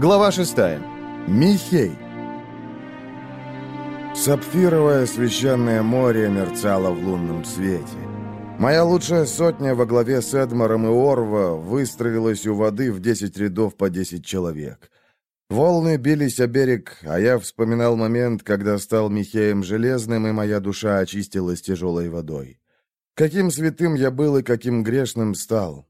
Глава 6. Михей. Сапфировое священное море мерцало в лунном свете. Моя лучшая сотня во главе с Эдмаром и Орва выстроилась у воды в 10 рядов по 10 человек. Волны бились о берег, а я вспоминал момент, когда стал Михеем Железным, и моя душа очистилась тяжелой водой. Каким святым я был и каким грешным стал.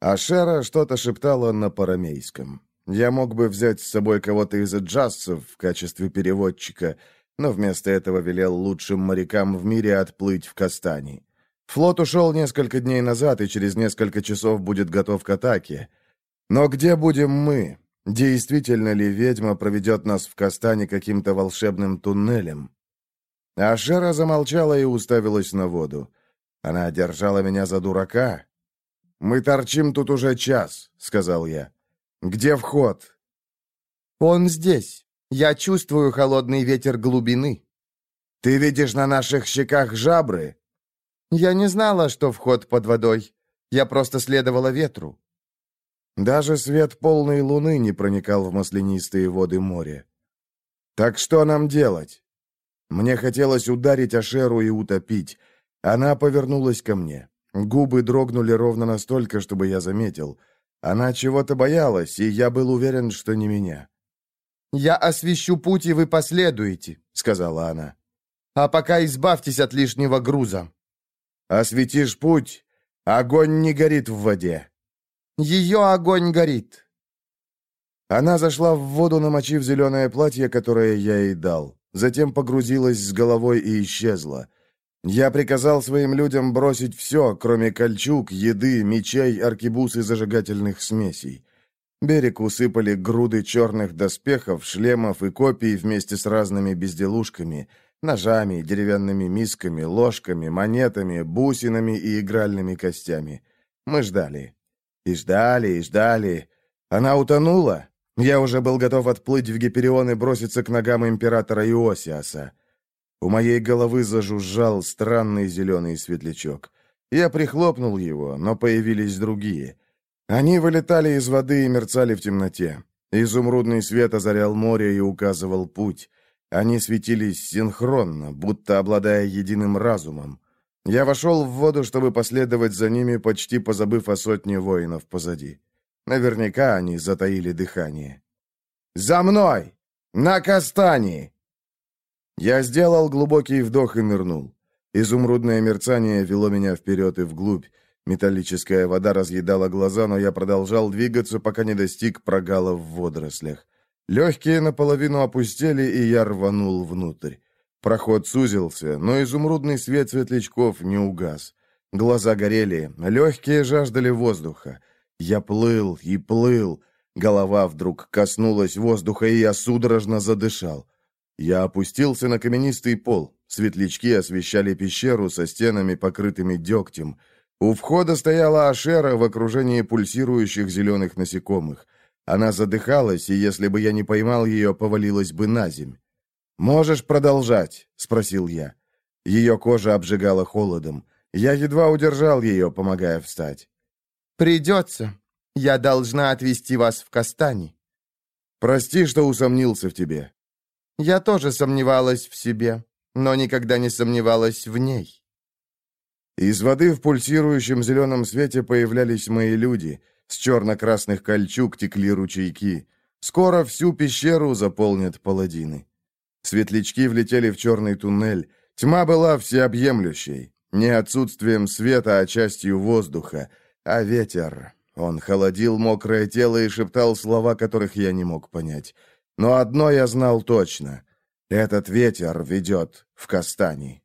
А Шера что-то шептала на парамейском. Я мог бы взять с собой кого-то из джассов в качестве переводчика, но вместо этого велел лучшим морякам в мире отплыть в Кастани. Флот ушел несколько дней назад и через несколько часов будет готов к атаке. Но где будем мы? Действительно ли ведьма проведет нас в Кастане каким-то волшебным туннелем? Ашера замолчала и уставилась на воду. Она держала меня за дурака. «Мы торчим тут уже час», — сказал я. «Где вход?» «Он здесь. Я чувствую холодный ветер глубины». «Ты видишь на наших щеках жабры?» «Я не знала, что вход под водой. Я просто следовала ветру». Даже свет полной луны не проникал в маслянистые воды моря. «Так что нам делать?» Мне хотелось ударить Ашеру и утопить. Она повернулась ко мне. Губы дрогнули ровно настолько, чтобы я заметил — она чего-то боялась, и я был уверен, что не меня. «Я освещу путь, и вы последуете», — сказала она. «А пока избавьтесь от лишнего груза». «Осветишь путь, огонь не горит в воде». «Ее огонь горит». Она зашла в воду, намочив зеленое платье, которое я ей дал. Затем погрузилась с головой и исчезла. Я приказал своим людям бросить все, кроме кольчуг, еды, мечей, аркебуз и зажигательных смесей. Берег усыпали груды черных доспехов, шлемов и копий вместе с разными безделушками, ножами, деревянными мисками, ложками, монетами, бусинами и игральными костями. Мы ждали. И ждали, и ждали. Она утонула. Я уже был готов отплыть в Гиперион и броситься к ногам императора Иосиаса. У моей головы зажужжал странный зеленый светлячок. Я прихлопнул его, но появились другие. Они вылетали из воды и мерцали в темноте. Изумрудный свет озарял море и указывал путь. Они светились синхронно, будто обладая единым разумом. Я вошел в воду, чтобы последовать за ними, почти позабыв о сотне воинов позади. Наверняка они затаили дыхание. «За мной! На Кастани!» Я сделал глубокий вдох и нырнул. Изумрудное мерцание вело меня вперед и вглубь. Металлическая вода разъедала глаза, но я продолжал двигаться, пока не достиг прогала в водорослях. Легкие наполовину опустели, и я рванул внутрь. Проход сузился, но изумрудный свет светлячков не угас. Глаза горели, легкие жаждали воздуха. Я плыл и плыл. Голова вдруг коснулась воздуха, и я судорожно задышал. Я опустился на каменистый пол. Светлячки освещали пещеру со стенами, покрытыми дегтем. У входа стояла Ашера в окружении пульсирующих зеленых насекомых. Она задыхалась, и если бы я не поймал ее, повалилась бы на земь. «Можешь продолжать?» — спросил я. Ее кожа обжигала холодом. Я едва удержал ее, помогая встать. «Придется. Я должна отвезти вас в Кастани». «Прости, что усомнился в тебе. Я тоже сомневалась в себе, но никогда не сомневалась в ней. Из воды в пульсирующем зеленом свете появлялись мои люди. С черно-красных кольчуг текли ручейки. Скоро всю пещеру заполнят паладины. Светлячки влетели в черный туннель. Тьма была всеобъемлющей. Не отсутствием света, а частью воздуха. А ветер... Он холодил мокрое тело и шептал слова, которых я не мог понять. Но одно я знал точно. Этот ветер ведет в Кастани.